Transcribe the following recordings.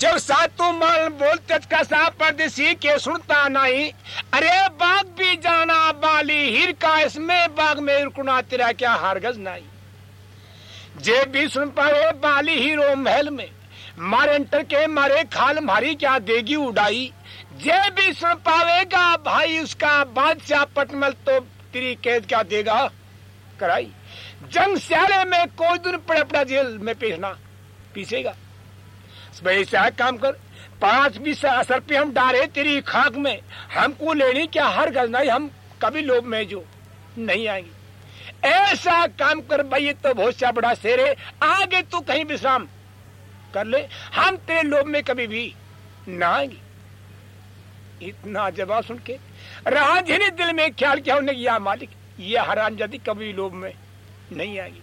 जब सातु माल बोलते कसा परदेसी के सुनता नहीं। अरे बाग भी जाना बाली हिर का, इसमें बाग में रुकना तेरा क्या हरगज नहीं। जे भी सुन पाए बाली हीरो महल में, मारे अंटर के मारे खाल मारी क्या देगी उड़ाई। जे भी सुन पावेगा भाई उसका बादशाह पटमल तो तेरी कैद क्या देगा कराई। जंग स्याले में कोई दिन पड़े पड़ा जेल में पेशना पीसेगा। ऐसा काम कर। पाँच बीस असर पे हम डारे तेरी खाक में। हमको लेनी क्या हर गल नहीं, हम कभी लोभ में जो नहीं आएँगे। ऐसा काम कर भाई तो बहुत सा बड़ा शेर आगे तू कहीं विश्राम कर ले। हम तेरे लोभ में कभी भी ना आएँगे। इतना जवाब सुन के राज ने दिल में ख्याल किया उन्हें या मालिक, ये हरान जाती कभी लोभ में नहीं आएगी।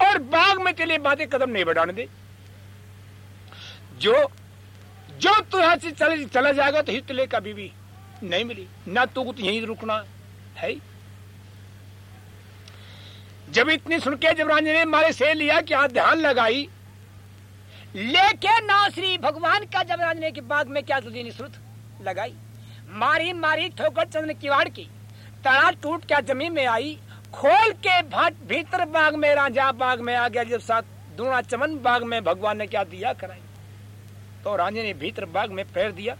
और बाग में चले बातें कदम नहीं बढ़ाने दे। जो जो तू यहाँ से चले, चला जाएगा तो हित ले कभी भी नहीं मिली। ना तू तो यहीं रुकना है। जब इतनी सुन के जब राजा ने मारे से लिया कि हाथ ध्यान लगाई, लेके ना श्री भगवान का जब राजने के बाग में क्या तुझे निश्रुत लगाई? मारी मारी ठोकर चंद्र किवाड़ की तड़ा टूट क्या ज़मीन में आई? खोल के भाट भीतर बाग में, राजा बाग में आ गया, जब साथ दूना चमन बाग में भगवान ने क्या दिया कराई? तो राजा ने भीतर बाग में पैर दिया।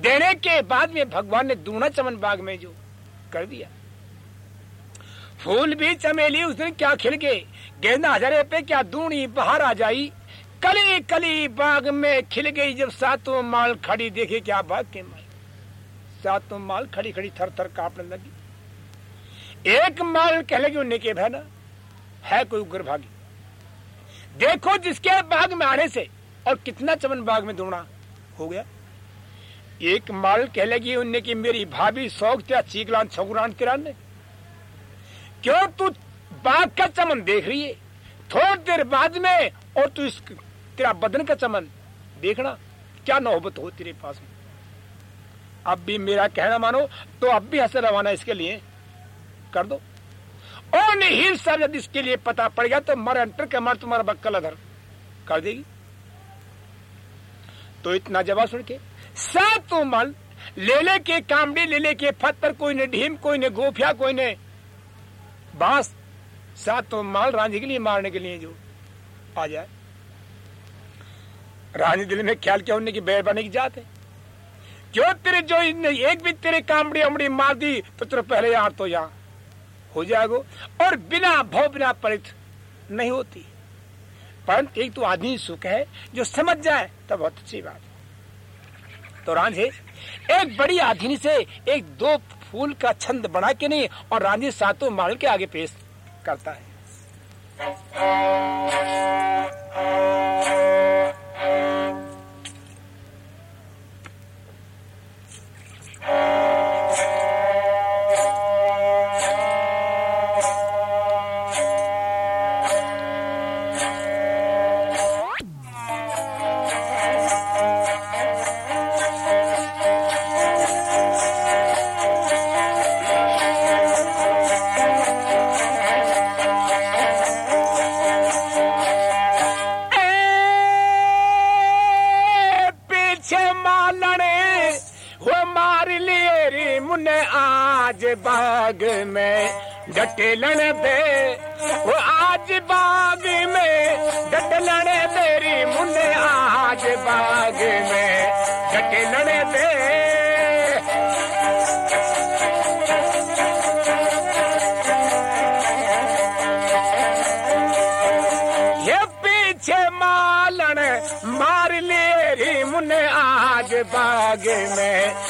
देने के बाद में भगवान ने दूना चमन बाग में जो कर दिया। फूल भी चमेली, उस दिन क्या खिल गए? गेंदा हजारे पे क्या दूनी बाहर आ जाई? कली कली बाग में खिल गई जब सातों माल खड़ी देखे क्या बाग के माल। सातों माल खड़ी खड़ी थर थर कांपने लगी। एक माल कह लगी, उन्हें के बहना है कोई उग्र भागी? देखो जिसके बाग में आने से और कितना चमन बाग में दौड़ा हो गया। एक माल कह लगी उनने की मेरी भाभी शौक त्या चीकलान छगुरान किरान ने। क्यों तू बाग का चमन देख रही है? थोड़ी देर बाद में और तू इस तेरा बदन का चमन देखना, क्या नौबत हो तेरे पास में? अब भी मेरा कहना मानो तो अब भी हंस रवाना इसके लिए कर दो। और नहीं सब यदि इसके लिए पता पड़ गया तो मर अंटर के मर तुम्हारा बक्कल अधर कर देगी। तो इतना जवाब सुन के, सातों मल ले ले के कामड़ी ले ले के पत्थर, कोई ने ढीम, कोई ने गोफिया, कोई ने बाँस। सातों माल रांझी के लिए, मारने के लिए जो आ जाए। रानी दिल में ख्याल क्या होने की बैर बने की जात है। जो तेरे, जो एक भी तेरे कामड़ी अमड़ी मार दी तो तेरे पहले यार तो यहाँ हो जाएगा। और बिना भव बिना परित नहीं होती। परंतु एक तो आदमी सुख है, जो समझ जाए तो बहुत अच्छी बात है। तो रांझे, एक बड़ी आधीनी से एक दो फूल का छंद बना के नहीं, और रांझे सातों माल के आगे पेश करता है। बाग में डटेलन दे, वो आज बाग में डटलन तेरी मुन्ने आज बाग में डटेलन दे। ये पीछे मालन मार ले री मुन्ने आज बाग में।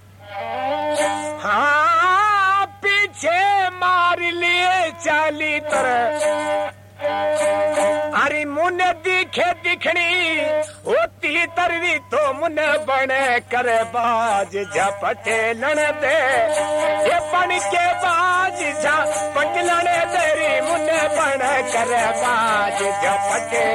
चाली तर अरे मुन दिखे दिखनी, होती तरवी तो मुन बने कर बाज झपटे लण दे ये बन के बाज जा पटलने तेरी मुन्ने बन कर बाज झपटे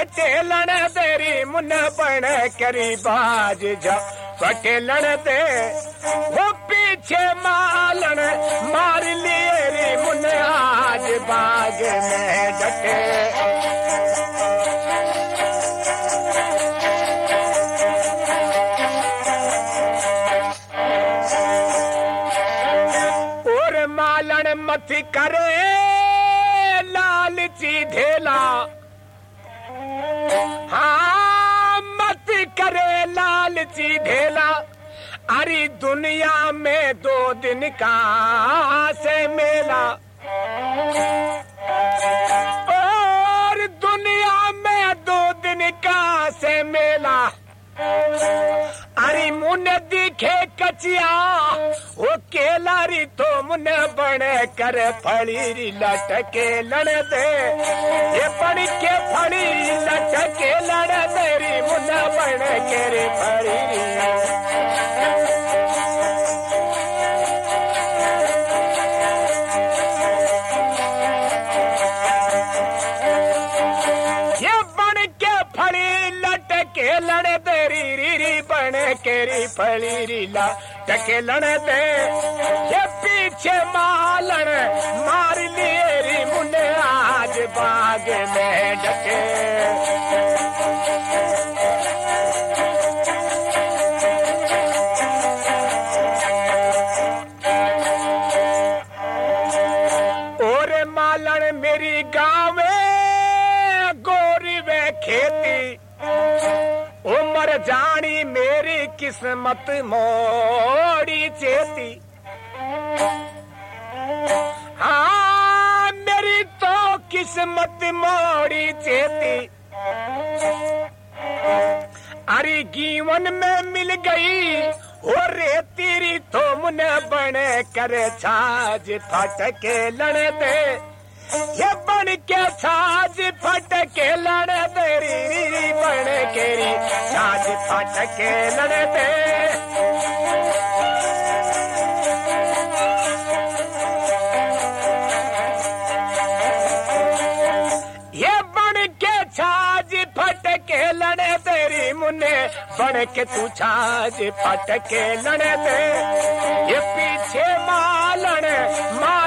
झपटे लण तेरी मुन बन करी बाज झपटे लण दे वो पीछे मालन मार लिए रे मुन आज बाग में डटे। और मत करे लालची ढेला। हाँ मत करे लालची ढेला। अरे दुनिया में दो दिन का से मेला। और दुनिया में दो दिन का से मेला। दिखे कचिया, वो केलारी तो मुन बने कर फड़ी लटके लड़ दे ये पड़ी के फड़ी लटके लड़ दे मुन बने के रे लटके लड़ दे री री री बन के री फड़ी री लटके लड़ दे ये पीछे मालन मार लिए री मुन्ने आज बाग में डके किस्मत मोड़ी चेती। हाँ मेरी तो किस्मत मोड़ी चेती। अरे जीवन में मिल गई और तेरी तो मुन बन कर, छाज फटके लड़ दे ये बन के छाज फटके लड़ दे री री री बन के री छाज फटके लड़ दे लड़े तेरी मुन्ने, बन के तू छाज फटके लड़े दे ये पीछे मुन्ने आज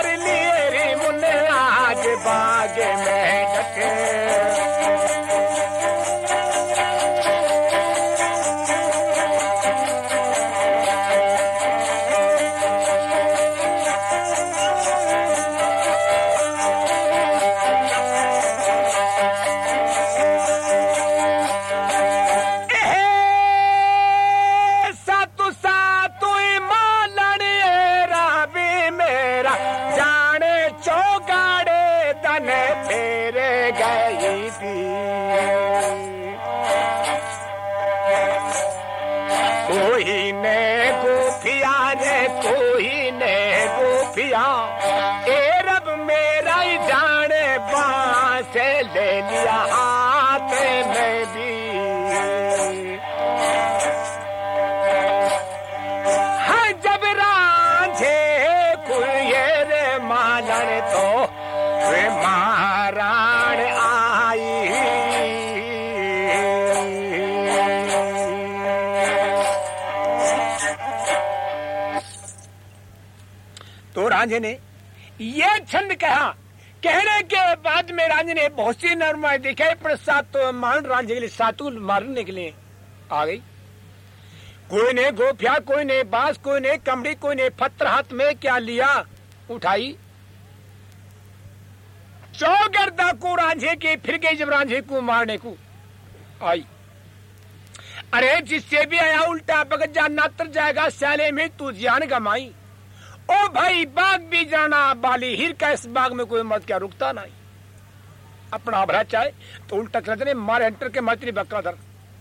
बाग में डके मालन तो वे महाराण आई। तो राजे ने ये छंद कहा। कहने के बाद में रांझे ने बहुत सी नरमाए दिखाई पर सात तो मान रांझे के लिए सातु मारने के लिए आ गई। कोई ने गोफिया, कोई ने बाँस, कोई ने कमड़ी, कोई ने पत्थर हाथ में क्या लिया, उठाई। चौगरदा को रांझे के, फिर गई जब रांझे को मारने को। आई। अरे, जिससे भी आया उल्टा बगत जा नातर जाएगा, साले में तू जान गमाई। ओ भाई, बाग भी जाना, बाली हिर का इस बाग में कोई मत क्या रुकता नहीं। अपना भरा चाहे तो उल्टा चलते नहीं मारे एंटर के मत बक्का धर।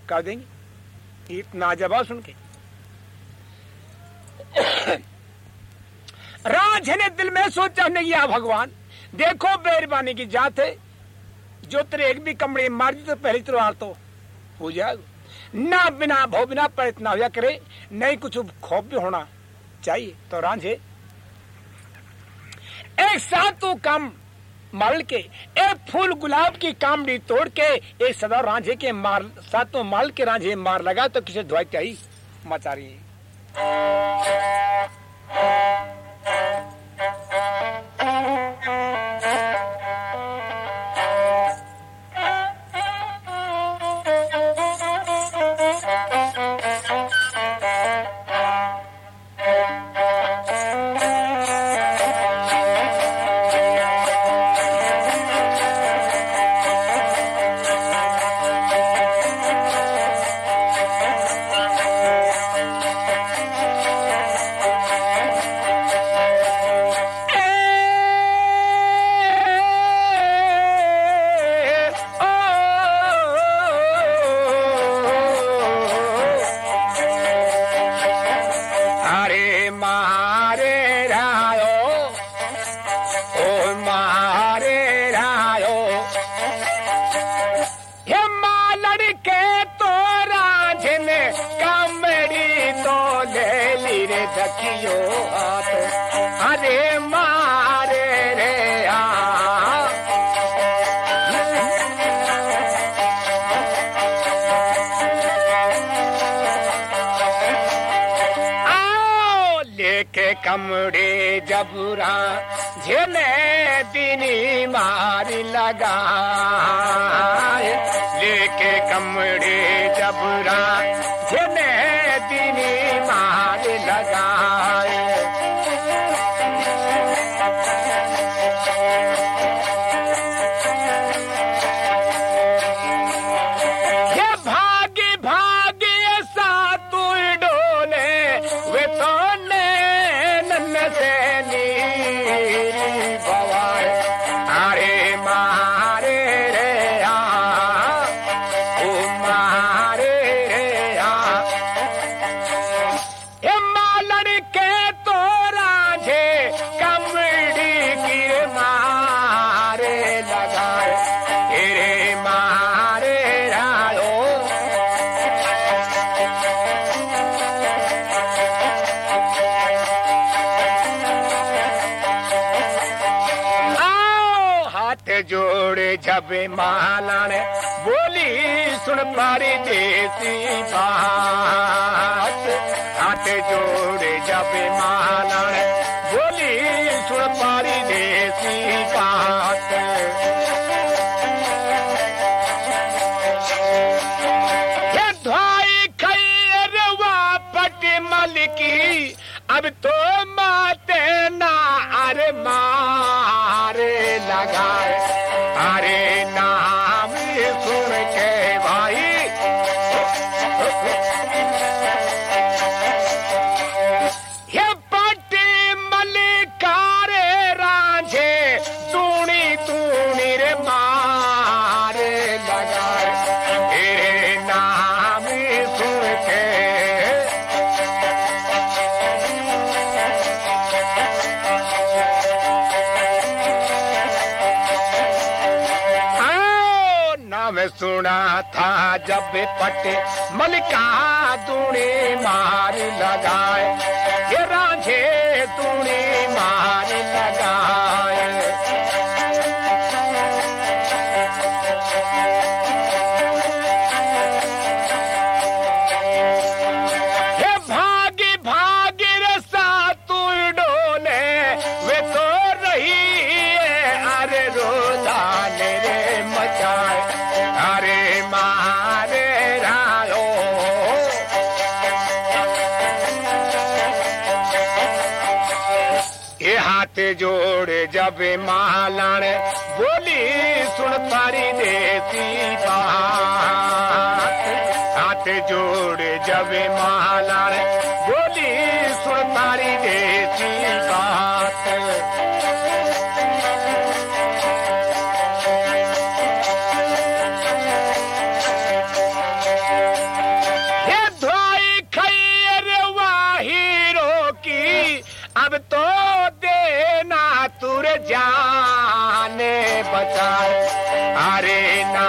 कर देंगे। इतना जवाब सुन के। राज ने दिल में सोचा नहीं, या भगवान। देखो बेरबानी की जात है। जो तेरे एक भी कमरे मार दी तो पहली तलवार तो हो जाएगा। ना बिना भो बिना पर इतना हो करे नहीं कुछ खौफ भी होना चाहिए। तो रांझे, एक साथ तो कम मरल के, एक फूल गुलाब की कामड़ी तोड़ के, एक सदा रांझे के मार सातों माल के रांझे मार लगा तो किसे धुआई चाहिए? मचा रही अरे मालान बोली सुन पारी देसी हाथ जोड़े जब मालान बोली सुन पारी देसी बात। अब तो सुना था जब पटे मलिका तूने मार लगाए। ये राझे तूने मार लगाए। जोड़े जब बोली, सुन तारी देसी बात। हाथ जोड़े जबे मालान बोली, सुन तारी दे बात। तुर जाने बचाए। अरे ना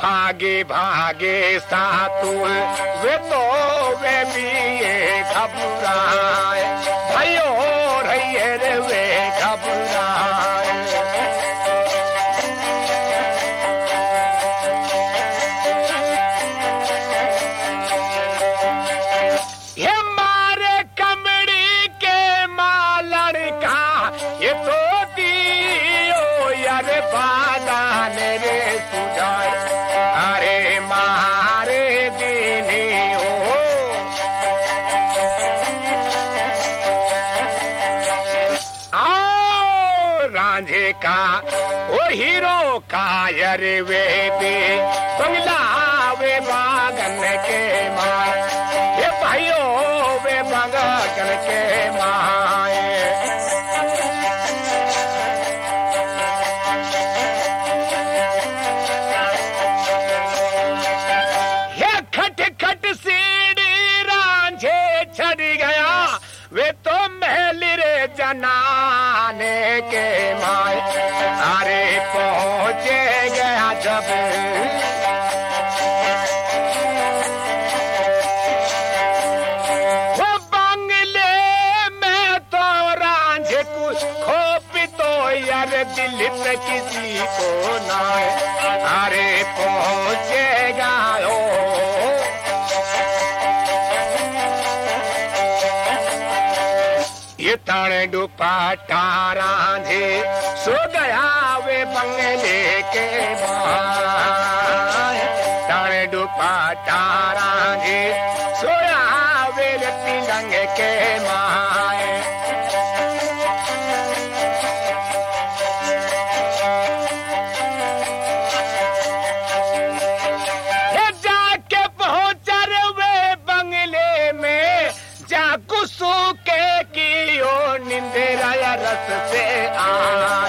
भागे भागे सातुल वे तो वे भी घबराए भयो रहिए रे वे घबराए रांझे का ओ हीरो का यार वे बंगला वे बागन के मार ये भाइयों वे बागन के माए। ये खट खट सीढ़ी चढ़ गया, वे तो जनाने के माए अरे पहुँचे गया जब। बंगले में तो रांझे कुछ खोप तो यार दिल पे किसी को ना अरे पहुंचेगा ताणे दुपाटा राधे, सो गया वे बंगले के बाहर। ताणे दुपाटा सो गया वे पिलंग के माए रस से आए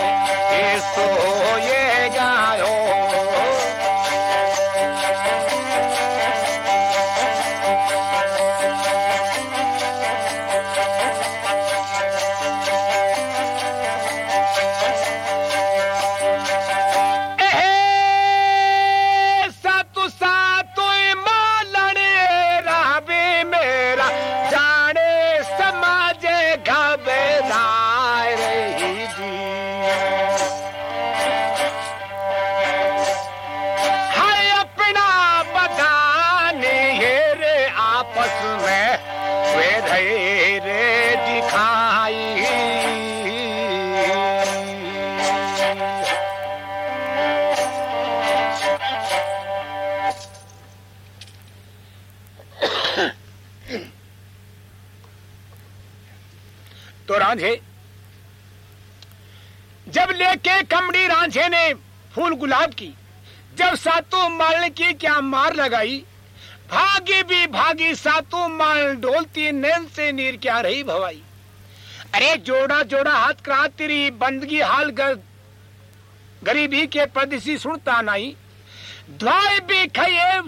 रांझे जब लेके कमड़ी रांझे ने फूल गुलाब की जब सातों माल की क्या मार लगाई भागी भी भागी सातों माल डोलती नैन से नीर क्या रही भवाई। अरे जोड़ा जोड़ा हाथ करा तेरी बंदगी हाल गर, गरीबी के परदेसी सुनता नहीं। ध्वाई भी खाइए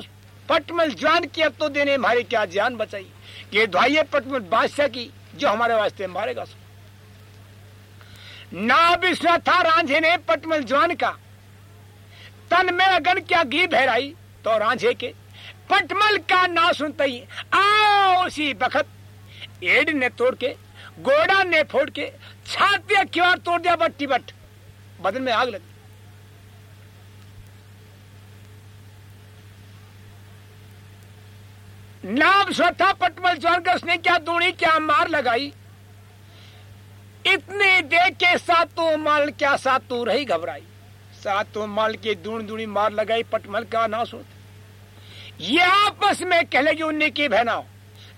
पटमल जान की अब तो देने हमारी क्या जान बचाई। ये ध्वाइये पटमल बादशाह की जो हमारे वास्ते मारेगा सो ना बिस्ना था रांझे ने पटमल जवान का। तन में अगन क्या घी बहराई तो रांझे के, पटमल का ना सुनते ही आओ उसी बखत। एड ने तोड़ के, गोड़ा ने फोड़ के, छातिया क्यों तोड़ दिया बट्टी बट। बदन में आग लगी। नाम स्वथा पटमल जवान का उसने क्या दूनी, क्या मार लगाई? इतने देख सातों माल क्या सातों रही घबराई। सातों माल की दून दूनी मार लगाई, पटमल का नाश होता। ये आपस में कह लगी उन्नी की बहना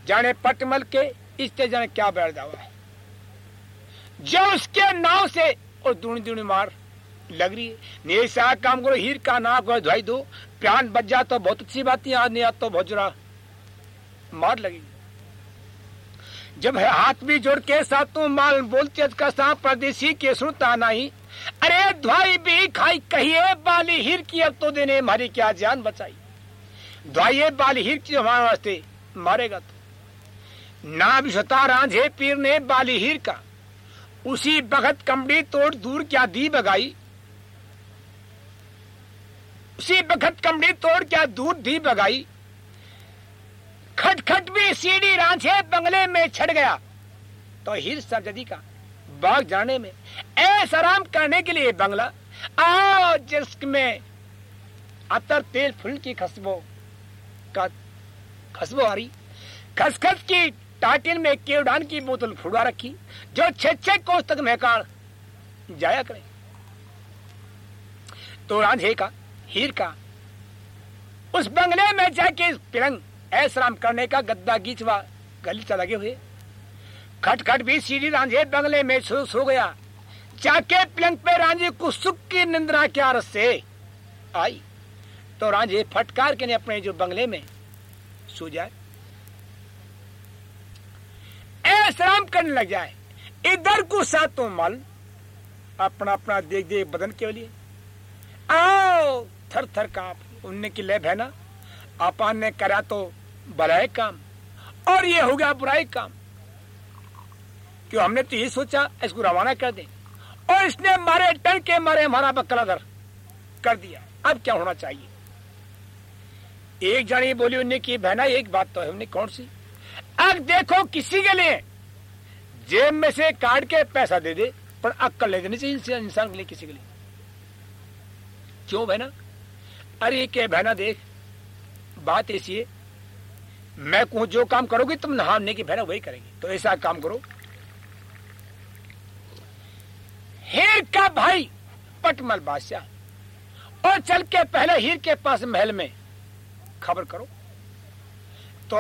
जाने पटमल के इससे जाने क्या बैठ जावा है। जो उसके नाव से और दूनी दूनी मार लग रही है। ऐसा काम करो हीर का नाक को धुआई दो। प्राण बच जा तो बहुत अच्छी बात है नहीं तो बहुत जुरा मार लगेगी। जब है हाथ भी जोड़ के सातों माल बोलते का सांप परदेसी के सुनता नहीं। अरे धुआई भी खाई कहिए, बाली हीर की अब तो देने हमारी क्या जान बचाई। धुआइए बाली हीर की हमारे वास्ते मारेगा तो। ना सता रांझे पीर ने बाली हीर का। उसी बखत कमड़ी तोड़ दूर क्या दी बगाई। उसी बखत कमड़ी तोड़ क्या दूर दी बगाई। खटखट भी सीढ़ी रांझे बंगले में छड़ गया। तो हीर सरजदी का बाग जाने में ऐसा आराम करने के लिए बंगला आओ जिसमें अतर तेल फूल की खुशबू का खुशबू आ रही। खसखस की टाटिन में केवडान की बोतल फुड़वा रखी, जो छे छह कोस तक महकार जाया करे। तो रांझे का, हीर का, उस बंगले में जाके पिरंग ऐसराम करने का गद्दा गीचवा गलीचा लगे हुए। खटखट भी सीढ़ी रांझे बंगले में सो सो गया। जाके पलंग पे रांझे को सुख की निंद्रा के आरस। से आई तो रांझे फटकार के ने अपने जो बंगले में सो जाए। ऐसराम करने लग जाए। इधर को सातों मल अपना अपना देख देख बदन के लिए। आओ, थर थर काँप, उनने की ले बहना। अपन ने करा तो भलाई काम, और ये हो गया बुराई काम। क्यों हमने तो ये सोचा, इसको रवाना कर दे। और इसने मारे, डर के मारे हमारा बकलादर कर दिया। अब क्या होना चाहिए? एक जानी बोली उन्हें की, बहना, एक बात तो है उन्हें कौन सी? अब देखो किसी के लिए जेब में से काट के पैसा दे दे, पर अक्कल ले देनी चाहिए इंसान के लिए किसी के लिए। क्यों बहना? अरे के बहना, देख बात ऐसी है, मैं कहूँ जो काम करोगे, तुम नहाने की बहना वही करेंगे। तो ऐसा काम करो। हीर का भाई पटमल बादशाह, और चल के पहले हीर के पास महल में खबर करो। तो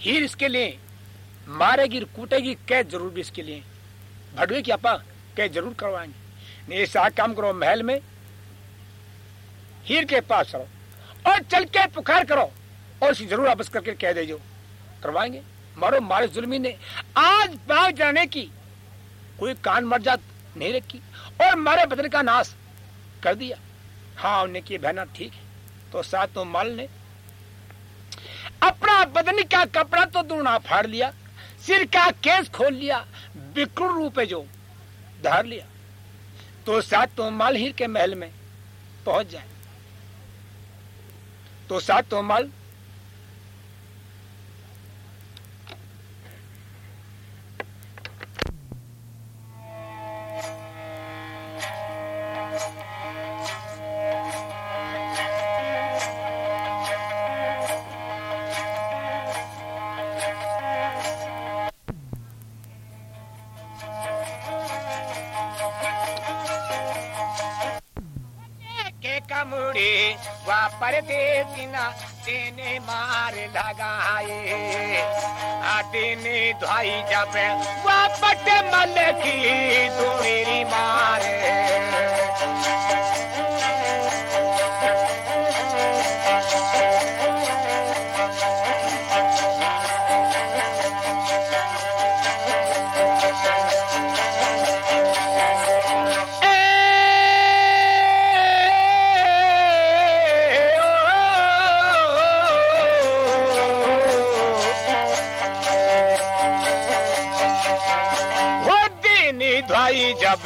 हीर इसके लिए मारेगी कूटेगी, कैद ज़रूर भी इसके लिए। भड़वे की अपा कैद ज़रूर करवाएँगे। ऐसा काम करो, महल में हीर के पास रहो। और चल के पुकार करो। और इसे ज़रूर वापस करके कह दे जो करवाएँगे। मारो, मारे जुलमी ने आज बाग जाने की कोई कान मर जात नहीं रखी और मारे बदन का नाश कर दिया। हाँ उन्हें की बहना ठीक है। तो सातों माल ने अपना बदन का कपड़ा तो दूना फाड़ लिया, सिर का केस खोल लिया विकृत रूप जो धार लिया। तो सातों माल हीर के महल में पहुँच जाए। तो सातों माल परदेसिना तेने मार लगाए आदिने धोई जब वापट मल की मेरी मारे।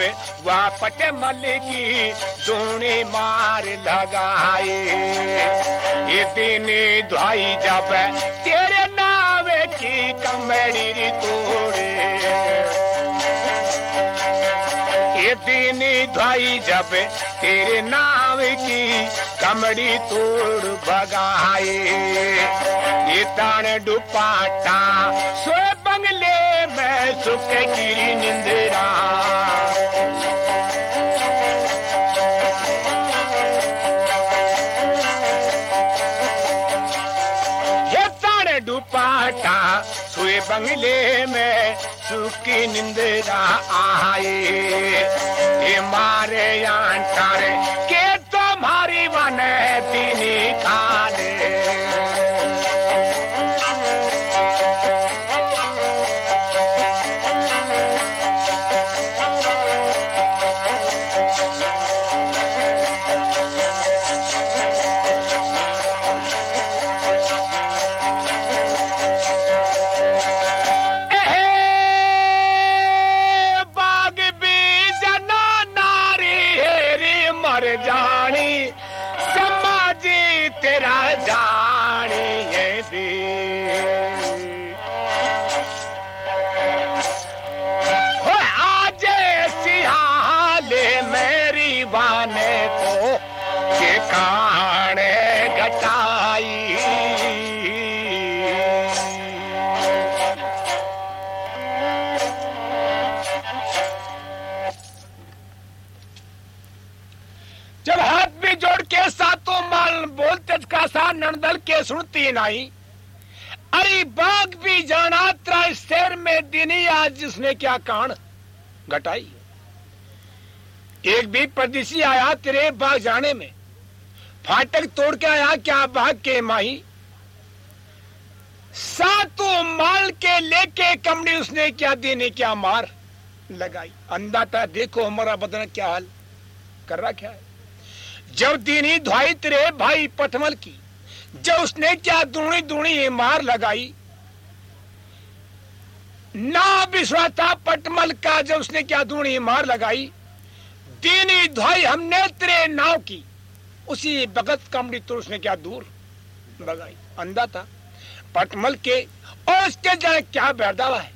जब वह मल की सोने मार लगाए ये दिन धोई जब तेरे नाव की कमड़ी तोड़े। ये दिन धोई जब तेरे नाव की कमड़ी तोड़ भगाए ये तान दुपाटा सो सुख गिरी निंदेरा। डुपाटा सुए बंगले में सुखी निंदरा आए। ये मारे आंटारे, के तो तुम्हारी बने दिनी का सा नंदल के सुनती नहीं अरे बाग भी जाना त्रा शहर में दिनी, आज जिसने क्या कान घटाई। एक भी परदेसी आया तेरे बाग जाने में। फाटक तोड़ के आया क्या बाग के माही। सातों माल के लेके कमड़ी उसने क्या देने, क्या मार लगाई। अंदाता देखो हमारा बदन क्या हाल कर रहा क्या है। जब दीनी धुआई तेरे भाई पटमल की जब उसने क्या दूनी दूनी मार लगाई? ना विश्वास था पटमल का जब उसने क्या दूनी मार लगाई? दीनी धुआई हमने तेरे नाव की। उसी भगत कमड़ी तो उसने क्या दूर लगाई? अंधा था। पटमल के और उसके जाने क्या बैरदावा है?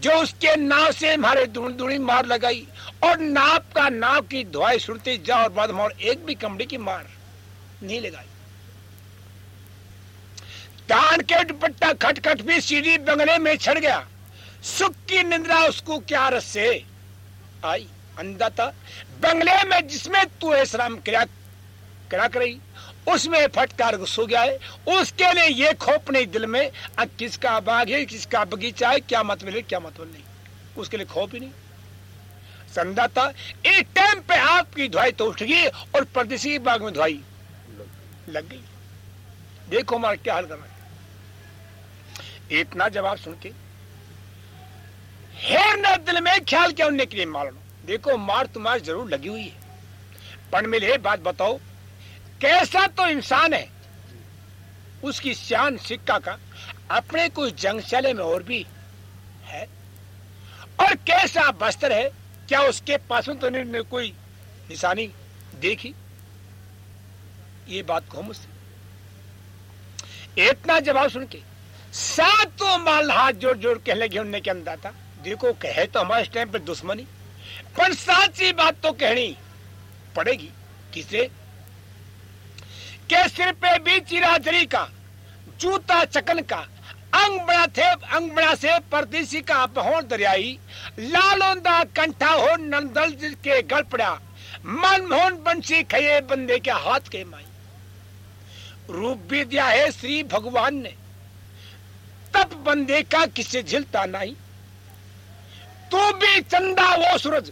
जो उसके नाव से हमारे दूनी दूनी मार लगाई और नाव का नाव की धुआई सुनती जा और बाद एक भी कमड़ी की मार नहीं लगाई। तान के दुपट्टा खटखट भी सीढ़ी बंगले में छड़ गया। सुख की निंद्रा उसको क्या रस से? आई अंधा था बंगले में जिसमें तू ऐसा क्रिया करी उसमें फटकार घुस गया है। उसके लिए ये खोप नहीं दिल में। आ, किसका बाग है किसका बगीचा है क्या मत मिले क्या मतलब नहीं उसके लिए खोप ही नहीं। संदाता एक टाइम पे आपकी धुआई तो उठ गई और परदेसी बाग में धुआई लग गई। देखो हमारा क्या हाल कर रहा है। इतना जवाब सुन के। हेर न दिल में ख्याल क्या उनने के लिए लो? देखो, मार तुम्हारी ज़रूर लगी हुई है। पण मिले बात बताओ, कैसा तो इंसान है? उसकी शान सिक्का का अपने कुछ जंगशाले में और भी है। और कैसा बस्तर है, क्या उसके पास तो ने कोई निशानी देखी? ये बात कहो मुझसे इतना जवाब सुन के सातों माल हाथ जोड़ जोड़ कहने लगे उनने के अंदर था देखो, कहे तो हमारे टाइम पे दुश्मनी, पर साची बात तो कहनी पड़ेगी। किसे के सिर पे भी चिराधरी का, जूता चकन का, अंग बड़ा थे, अंग बड़ा से परदेसी का बहोर दरियाई लालोंदा कंठा हो नंदल के गल पड़ा, मनमोहन बंशी खये बंदे के हाथ के माई। रूप भी दिया है श्री भगवान ने तब बंदे का किसे झिलता नहीं? तू भी चंदा वो सूरज।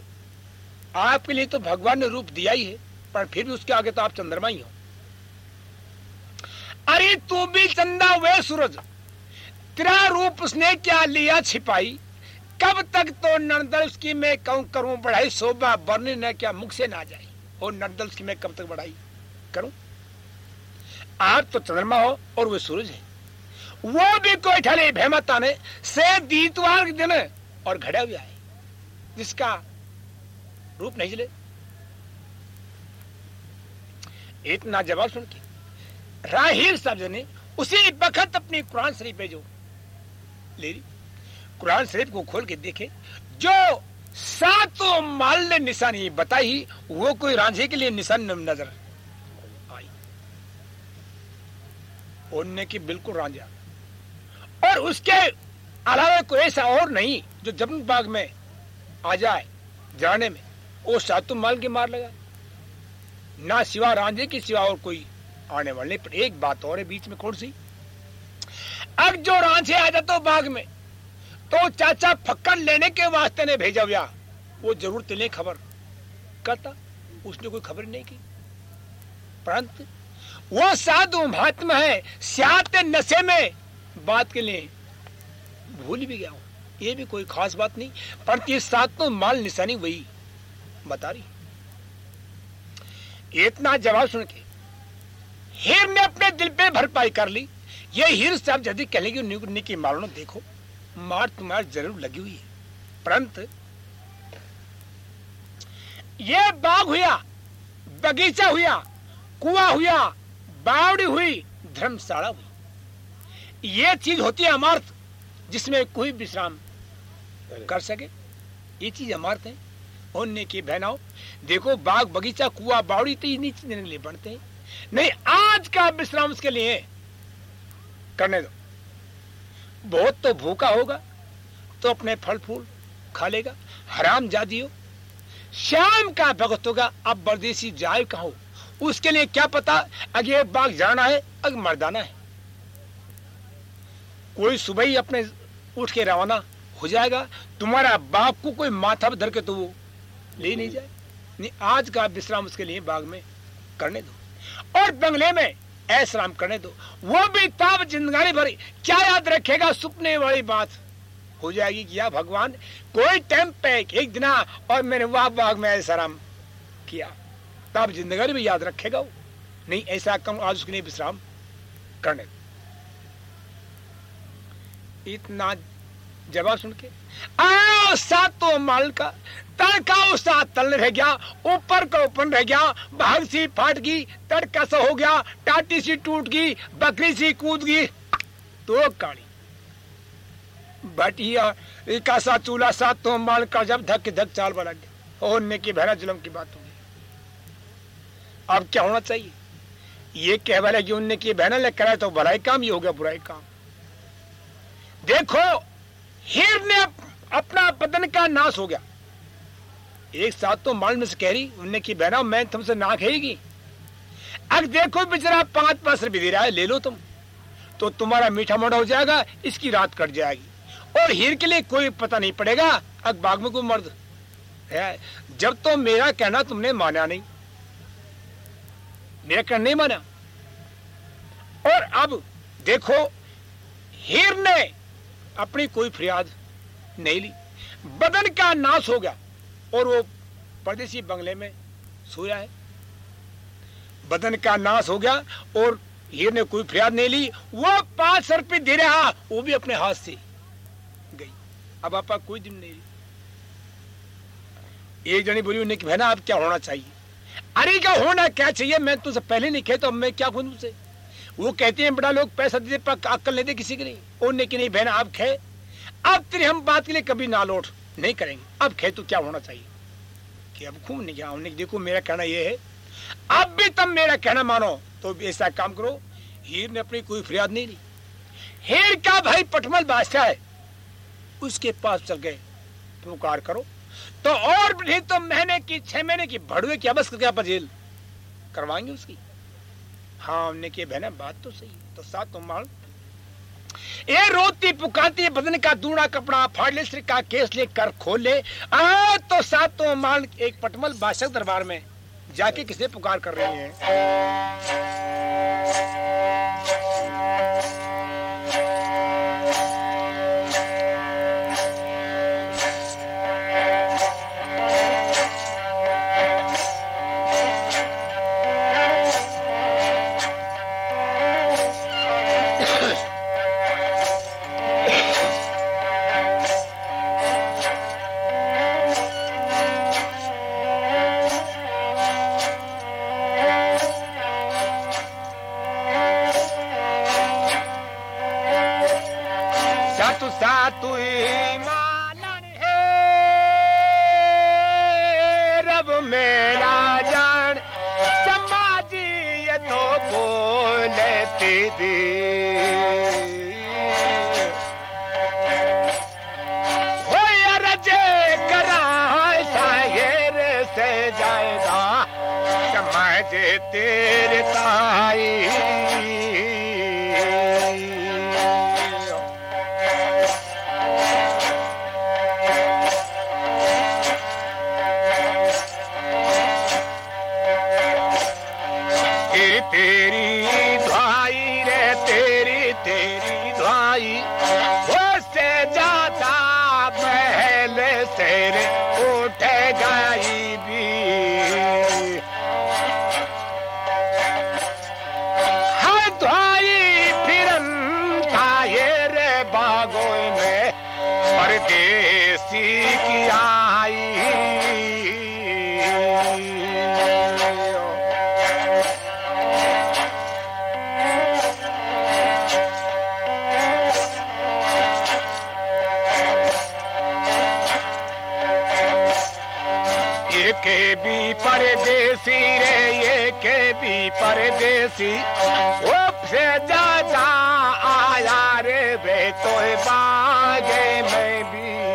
आपके लिए तो भगवान ने रूप दिया ही है, पर फिर भी उसके आगे तो आप चंद्रमा ही हो। अरे तू भी चंदा वे सूरज। तेरा रूप उसने क्या लिया छिपाई? कब तक तो नर्दल उसकी मैं कहूँ करूँ बढ़ाई? शोभा बरने न क्या मुख से ना जाए। और नर्दल की मैं कब तक बढ़ाई करूँ? आप तो चंद्रमा हो और वे सूरज है। वो भी कोई ठले भेमता ने, से दीतवार के दिन और घड़ा भी आए, जिसका रूप नहीं चले। इतना जवाब सुन के राहिर साहब ने उसी वक्त अपनी कुरान शरीफ पे जो ले ली। कुरान शरीफ को खोल के देखे, जो सातों माल ने निशानी बताई, वो कोई रांझे के लिए निशान नज़र आई। उनने की बिल्कुल रांझा। और उसके अलावा कोई ऐसा और नहीं जो जबन बाग में आ जाए, जाने में। वो सातों माल की मार लगा। ना सिवा रांझे की सिवा और कोई आने वाले पर एक बात और है, बीच में कौन सी? अब जो रांझे आ जाते तो बाग में तो चाचा फक्कर लेने के वास्ते ने भेजा हुआ। वो ज़रूर तिले खबर करता। उसने कोई खबर नहीं की। परंतु वो साधु महात्मा है, सियात नशे में बात के लिए भूल भी गया हूँ। ये भी कोई खास बात नहीं। पर ये सात तो माल निशानी वही। बता रही। इतना जवाब सुन के हीर ने अपने दिल पे भरपाई कर ली। ये हीर साहब यदि कहेंगे निकी मालूम देखो। मार तुम्हारी ज़रूर लगी हुई है। परंतु ये बाग हुआ, बगीचा हुआ, कुआ हुआ, बावड़ी हुई, धर्मशाला हुई। ये चीज़ होती है अमर्थ, जिसमें कोई विश्राम कर सके। ये चीज़ अमर्थ है। होने की बहनाओ देखो, बाग बगीचा, कुआ, बावड़ी तो इन्हीं चीज़ों लिए बनते हैं। नहीं, आज का विश्राम उसके लिए करने दो। बहुत तो भूखा होगा तो अपने फल फूल खा लेगा। हराम जादी हो। शाम का भगत होगा, अब बरदेसी जाए कहा उसके लिए क्या पता अगे बाग जाना है, अग मर्दाना है। कोई सुबह ही अपने उठ के रवाना हो जाएगा। तुम्हारा बाप को कोई माथा धर के तो वो ले नहीं जाए। नहीं, आज का विश्राम उसके लिए बाग में करने दो। और बंगले में ऐसराम करने दो। वो भी ताब जिंदगानी भरी। क्या याद रखेगा? सुपने वाली बात हो जाएगी कि या भगवान, कोई टाइम पे एक दिन और मैंने वाह बाग में ऐसराम किया। तब जिंदगानी भी याद रखेगा वो। नहीं, ऐसा कम आज उसके लिए विश्राम करने दो। इतना जवाब सुन के आओ सातों माल का तड़का उसका तल रह गया, ऊपर का ऊपर रह गया भाग सी फाट गई, तड़का सा हो गया, टाटी सी टूट गई, बकरी सी कूद गई। तो काली बटिया का सा चूल्हा, सातों माल का, जब धक के धक चाल बना गया। होने की भैरा जुलम की बात होगी अब क्या होना चाहिए? ये कह वाले कि उनने की बहना ले कराए तो बुराई काम, ये हो गया बुराई काम। देखो हीर ने अपना बदन का नाश हो गया। एक साथ तो माल में से कह रही उनने की बहना, मैं तुमसे ना कहेगी। अब देखो, बेचारा पाँच पाँच रुपये दे रहा है, ले लो तुम। तो तुम्हारा मीठा मोटा हो जाएगा, इसकी रात कट जाएगी। और हीर के लिए कोई पता नहीं पड़ेगा अब बाग में कोई मर्द। है, जब तो मेरा कहना तुमने माना नहीं। मेरा कहना नहीं माना। और अब देखो, हीर ने अपनी कोई फरियाद नहीं ली। बदन का नाश हो गया? और वो परदेसी बंगले में सोया है। बदन का नाश हो गया? और हीर ने कोई फरियाद नहीं ली। वो पाँच सौ रुपये दे रहा, वो भी अपने हाथ से गई। अब आपका कोई दिन नहीं। एक जनी बोली, उन्हें कि, बहना, अब क्या होना चाहिए? अरे, क्या होना, क्या चाहिए? मैं तुझसे पहले नहीं कहता मैं क्या खुद से वो कहते हैं, बड़ा लोग पैसा दे पर अक्कल नहीं दे किसी के नहीं उन्हें की नहीं, बहन, आप खे। अब तेरे हम बात के लिए कभी ना लौट। नहीं करेंगे। अब खे तो क्या होना चाहिए? कि अब खूब नहीं क्या उन्हें देखो, मेरा कहना यह है। अब भी तुम मेरा कहना मानो तो ऐसा काम करो। हीर ने अपनी कोई फरियाद नहीं ली। हीर का भाई पटमल बादशाह है। उसके पास चल गए। पुकार करो। तो और भी तो महीने की, छह महीने की भड़ुए की अबस क्या जेल? करवाएँगे उसकी? हाँ हमने की बहना, बात तो सही। तो सात तो माल ये रोती पुकाती, बदन का दूना कपड़ा फाड़ ले, सिर का केस ले कर खोले आ तो सातों मान एक पटमल बादशाह दरबार में जाके किसे पुकार कर रही है? के भी परदेसी रे, ये के भी परदेसी। वो से ज़्यादा आया रे वे तो बागे में भी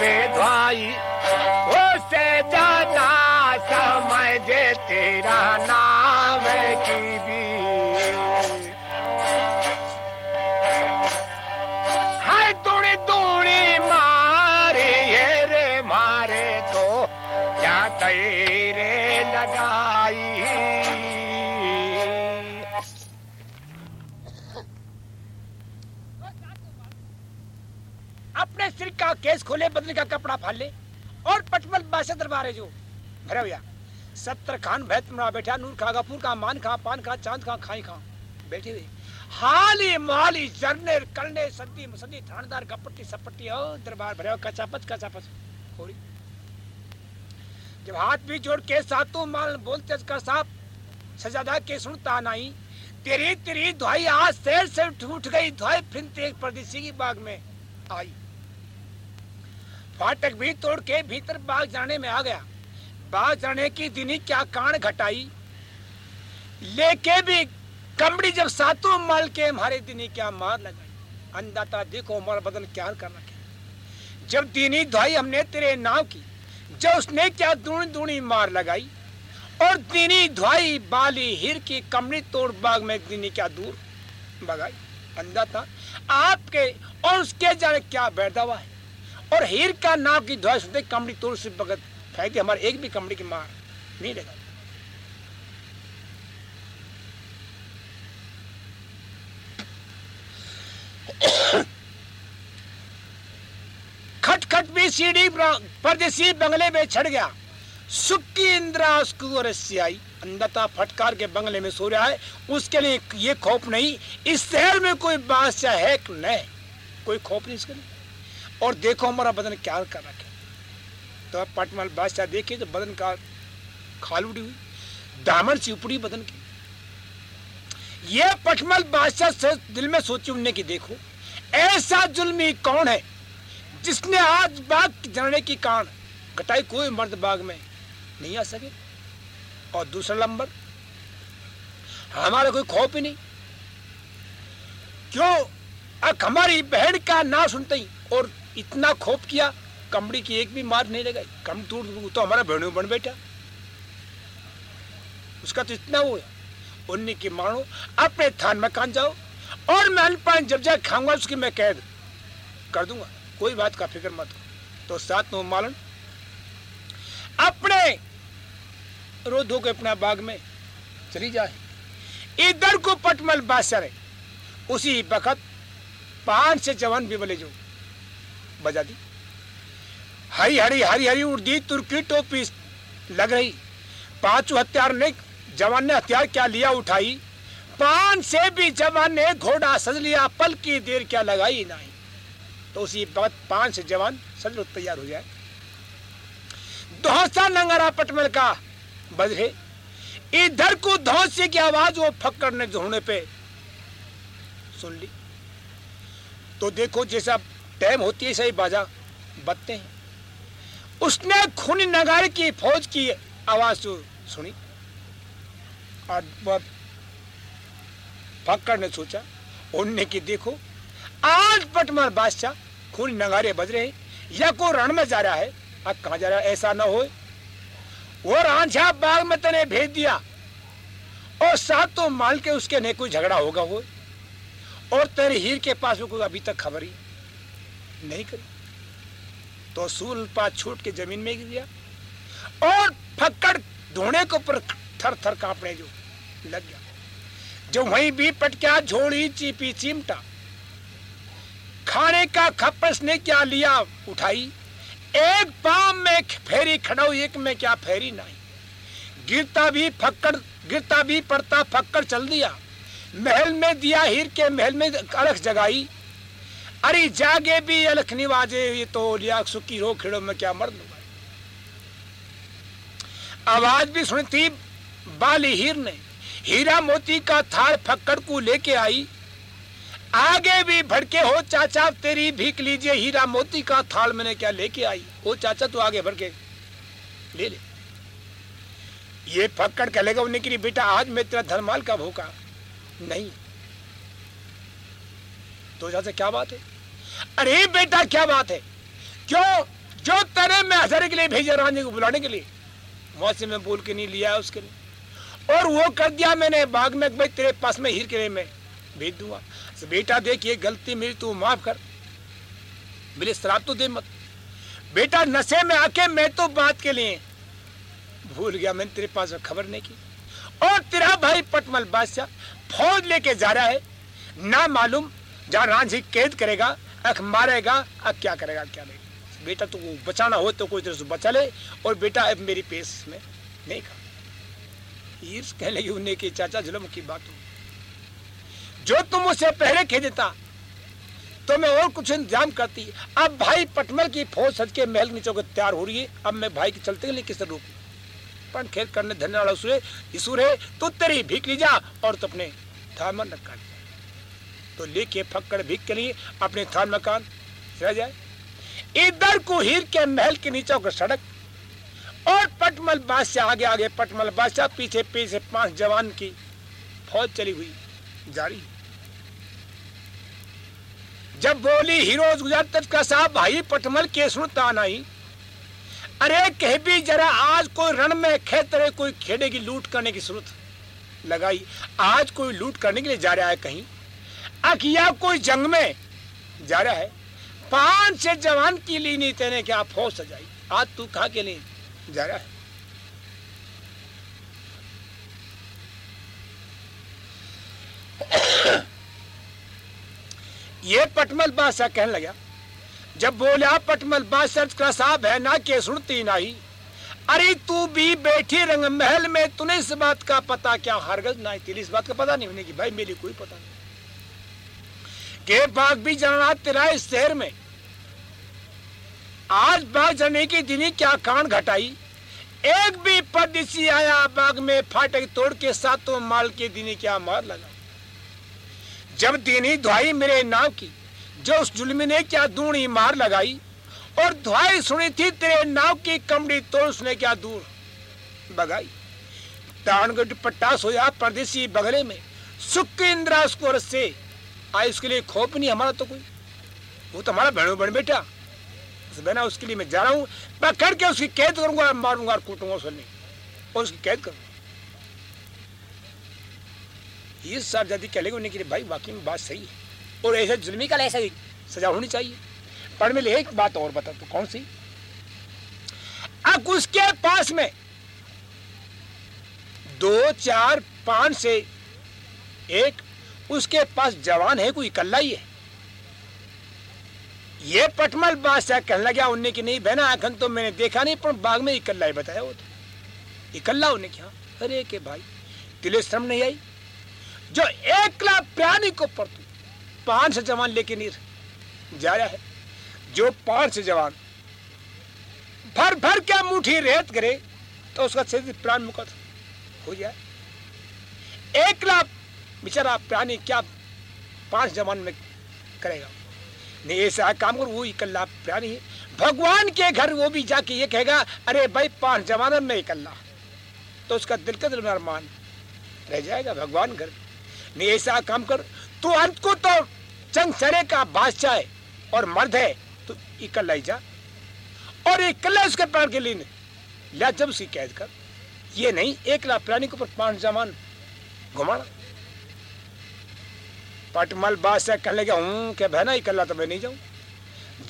जबे ध्वाई उससे ज़्यादा समझे तेरा नाम की बदन का कपड़ा फाड़ ले और पटमल बादशाह दरबार है जो। भरे भैया, सत्तर खान भैत मरा बैठा, नूर खा गफूर का मान खा, पान खा, चाँद खा, खाई खा। बैठे हुए हाली माली जरने कलने सदी मुसदी थानेदार कपट्टी सपट्टी ओ, दरबार भरे कचा पच कचा पच जब हाथ भी जोड़ के सातों माल बोलते कर, साहब सजादा के सुनता नहीं तेरी तेरी दुआई आज शेर से उठ गई दुआई फिर तेज परदेसी की बाग में। आई। फाटक भी तोड़ के भीतर बाग जाने में आ गया। बाग जाने की दिनी क्या कान घटाई? लेके भी कमड़ी जब सातों माल के हमारे दिनी क्या मार लगाई? अंदाता देखो हमारा बदन क्या कर रखे जब दिनी धोई हमने तेरे नाव की, जब उसने क्या दूनी दूनी मार लगाई? और दिनी धोई बाली हिर की कमड़ी तोड़ बाग में दिनी क्या दूर बगाई अंदा था आपके और उसके जाने क्या बैठा हुआ है? और हीर का नाव की ध्वज सुनते कमड़ी तोड़ से भगत फेंक दी हमारे एक भी कमड़ी की मार नहीं लगा खट खट भी सीढ़ी परदेसी बंगले में चढ़ गया। सुक्की इंद्रा उसको रस्सी आई अंधता फटकार के बंगले में सो रहा है। उसके लिए ये खौफ नहीं, इस शहर में कोई बादशाह है कि नहीं? कोई खौफ नहीं इसके लिए? और देखो हमारा बदन क्या कर रखे तो आप पटमल बादशाह देखे तो बदन का खाल उड़ी हुई, दामन सी उपड़ी बदन की। ये पटमल बादशाह दिल में सोची उनने की देखो, ऐसा जुल्मी कौन है जिसने आज बाग जाने की कान घटाई कोई मर्द बाग में नहीं आ सके? और दूसरा नंबर, हमारा कोई खौफ ही नहीं। क्यों? अब हमारी बहन का ना सुनते ही और इतना खोप किया कमड़ी की एक भी मार नहीं लगाई। कम टूट तो हमारा बहनों बन बैठा। उसका तो इतना हुआ। उन्नी की मानो, अपने थान में कान जाओ, और मैं अनपान जब जाए खाऊँगा, उसकी मैं कैद कर दूँगा। कोई बात का फ़िक्र मत तो सात नो मालन, अपने रोधो के अपना बाग में चली जाए। इधर को पटमल है उसी वक्त पाँच से जवान भी बोले जो। बजा दी। हरी हरी हरी हरी उर्दी तुर्की टोपी लग रही। पाँचों हथियार ने जवान ने हथियार क्या लिया, उठाई। पाँच से भी जवान ने घोड़ा सज लिया, पल की देर क्या लगाई नहीं। तो उसी वक्त पाँच से जवान सज तैयार हो जाए। धौसा नंगरा पटमल का बजरे। इधर को धौसे की आवाज़, वो फक्कर ने ढूँढने पे सुन ली। तो देखो जैसा टाइम होती है सही बाजा बत्ते हैं। उसने खूनी नगारे की फौज की आवाज़ सुनी और फक्कर ने सोचा, उनने की देखो, आज पटमल बादशाह खून नगारे बज रहे या को रण में जा रहा है, अब कहा जा रहा है, ऐसा ना हो। वो रांझा बाग में तने भेज दिया और साथ तो माल के उसके ने कोई झगड़ा होगा वो, और तेरे हीर के पास कोई अभी तक खबर ही नहीं करी। तो सूल पास छूट के ज़मीन में गिर गया और फक्कड़ धोने को पर थर थर कांपने जो लग गया। जो वहीं भी पटक्या झोड़ी चीपी चिमटा। खाने का खपस ने क्या लिया उठाई। एक पाम में फेरी खड़ो एक में क्या फेरी नहीं। गिरता भी फक्कड़, गिरता भी पड़ता, फक्कड़ चल दिया। महल में दिया हीर के महल में अलख जगाई। अरे जागे भी अलख निवाजे, ये तो लिया सुखी रो खिड़ो में क्या मर्द आवाज़ भी सुनती बाली हीर ने। हीरा मोती का थार फक्कड़ को लेके आई। आगे भी भड़के हो, चाचा, तेरी भीख लीजिए, हीरा मोती का थाल मैंने क्या लेके आई। ओ चाचा, तू आगे भड़के। ले ले। ये फक्कड़ कहेगा उन्हें कि बेटा, आज मैं तेरा धर्माल का भूखा नहीं। तो चाचा, क्या बात है? अरे बेटा, क्या बात है? क्यों? जो तेरे में हजारे के लिए भेजा रानी को बुलाने के लिए। मौसम में बोल के नहीं लिया उसके लिए। और वो कर दिया मैंने बाग में भाई तेरे पास में हीर के लिए मैं भेज दूँगा। बेटा, देख, ये गलती मेरी, तू माफ़ कर। बोले शराब तो दे मत। बेटा, नशे में आके मैं तो बात के लिए भूल गया। मैंने तेरे पास खबर नहीं की। और तेरा भाई पटमल बादशाह फौज लेके जा रहा है। ना मालूम जहाँ रांझी कैद करेगा अख मारेगा अब क्या करेगा, क्या नहीं। बेटा तो बचाना हो तो कोई तरह से बचा ले। और बेटा, अब मेरी पेश में नहीं खा। कहने लगी उन्हें की, चाचा, जुलम की बात हो। जो तुम उसे पहले कह देता तो मैं और कुछ इंतज़ाम करती। अब भाई पटमल की फौज सज के महल नीचे को तैयार हो रही है। अब मैं भाई के चलते लिए किस रूप पर खेल करने धन्य वाला सुरे है तो तेरी भीख ली जा और तो अपने में नक्का तो लेके फक्कड़ भीख के लिए अपने थान मकान रह जाए। इधर को हीर के महल के नीचे को सड़क और पटमल बादशाह आगे आगे, पटमल बादशाह पीछे पीछे पाँच जवान की फौज चली हुई जारी। जब बोली हीरोज गुजर का साहब, भाई पटमल के सुनता नहीं अरे कह भी जरा आज कोई रण में खेत रहे कोई खेड़े की लूट करने की ज़रूरत लगाई। आज कोई लूट करने के लिए जा रहा है कहीं। अकिया कोई जंग में जा रहा है। पाँच छह जवान की ली नहीं तेने क्या फौज सजाई आज तू कहा के लिए जा रहा है? ये पटमल बादशाह कहने लगा, जब बोला पटमल बादशाह का साहब है, ना के सुनती नहीं अरे तू भी बैठी रंग महल में, तूने इस बात का पता क्या, हरगज ना तेरी इस बात का पता नहीं होने की, भाई मेरी कोई पता नहीं। के बाग भी जाना तेरा इस शहर में। आज बाग जाने की दिनी क्या कान घटाई। एक भी परदेसी आया बाग में, फाटक तोड़ के सातों माल के दिनी क्या मार लगा। जब दीनी दुआई मेरे नाव की, जो उस जुलमी ने क्या दूनी मार लगाई, और धुआई सुनी थी तेरे नाव की कमड़ी तोड़ उसने क्या दूर बगाई तानगढ़ पट्टा सोया परदेसी बगले में, सुख इंद्रा उसको रस्से आए उसके लिए खोप नहीं हमारा तो कोई। वो तो हमारा बहनों बहन बेटा। बहना उसके लिए मैं जा रहा हूँ। मैं करके उसकी कैद करूँगा, मारूँगा और कूटूँगा उसने और उसकी कैद करूँगा। ये साहब जाति कह लेंगे उन्हें भाई, वाकई में बात सही है। और ऐसे जुलमी का ऐसा ही सजा होनी चाहिए। पर मैं एक बात और बता तो कौन सी? अब उसके पास में दो, चार, पाँच से एक उसके पास जवान है, कोई इकल्ला ही है। ये पटमल बादशाह कहने लगा उन्हें की नहीं, बहना आखन तो मैंने देखा नहीं, पर बाग में इकल्ला ही बताया वो तो। इकल्ला उन्हें क्या अरे के भाई तिले श्रम नहीं आई? जो एकला प्राणी को पर तू पाँच जवान लेके नीर जा रहा है, जो पाँच जवान भर भर क्या मुठी रेत करे तो उसका प्राण मुक्त हो जाए एकला बेचारा प्राणी क्या पाँच जमान में करेगा? नहीं ऐसा काम कर, वो इकल्ला प्राणी है। भगवान के घर वो भी जाके ये कहेगा, अरे भाई, पाँच जमाना में इकल्ला। तो उसका दिल का दिल में अरमान रह जाएगा भगवान घर। नहीं ऐसा काम कर, तू अंत को तो चंग सरे का बादशाह है और मर्द है तो इकल्ला ही जा। और इकल्ला उसके प्राण के लिए लिया जब उसकी कैद कर, ये नहीं, एक लाख प्राणी के ऊपर पाँच जमान घुमाना। पटमल बादशाह कहने लगे, हूँ, क्या बहना इकल्ला तो मैं नहीं जाऊँ।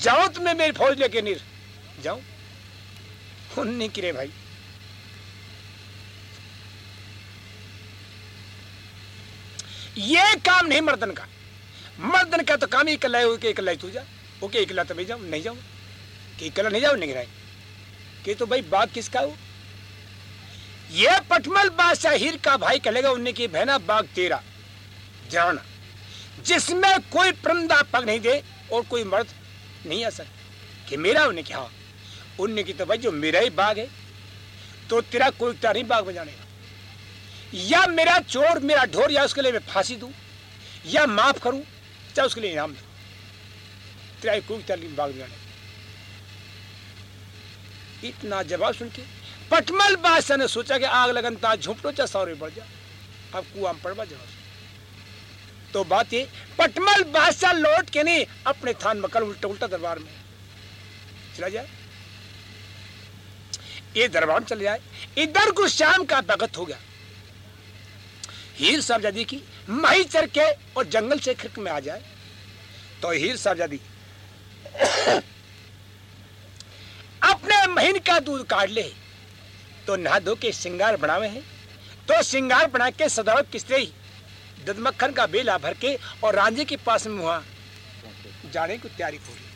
जाओ तो मैं मेरी फौज लेके नहीं जाऊँ उन्नी किरे भाई। ये काम नहीं मर्दन का। मर्दन का तो काम ही इकल्ला है इकल्ला तू जा। ओके इकल्ला तो मैं जाऊँ, नहीं जाऊँ। कि इकल्ला नहीं जाऊँ, नहीं कि तो भाई बाग किसका हो? ये पटमल बादशाह हीर का भाई कहेगा उन्हें की बहना बाग तेरा। जाना। जिसमें कोई परंदा पग नहीं दे और कोई मर्द नहीं आ सकता कि मेरा उन्हें क्या उन्हें की तो भाई जो मेरा ही बाग है तो तेरा कोई उठता नहीं बाग बजाने या मेरा चोर, मेरा ढोर, या उसके लिए मैं फांसी दू, या माफ़ करूँ चाहे उसके लिए इनाम दू। तेरा कोई उठता नहीं बाग बजाने इतना जवाब सुन के पटमल बादशाह ने सोचा कि आग लगन ता झुपटो चाहे सौरे बढ़ जा। अब कुआ पड़वा जवाब। तो बात ये, पटमल बादशाह लौट के नहीं, अपने थान मकर उल्टा उल्टा दरबार में। चला जाए। ये दरबार में चले जाए। इधर को शाम का भगत हो गया। हीर साहबजादी की माही चर के और जंगल से खिरक में आ जाए। तो हीर साहबजादी, अपने महीन का दूध काट ले। तो नहा धो के श्रृंगार बनावे हैं। तो श्रृंगार बना के सदावत किसरे ही ददमक्खन का बेला भर के और रांझे के पास में हुआ। जाने की तैयारी पूरी।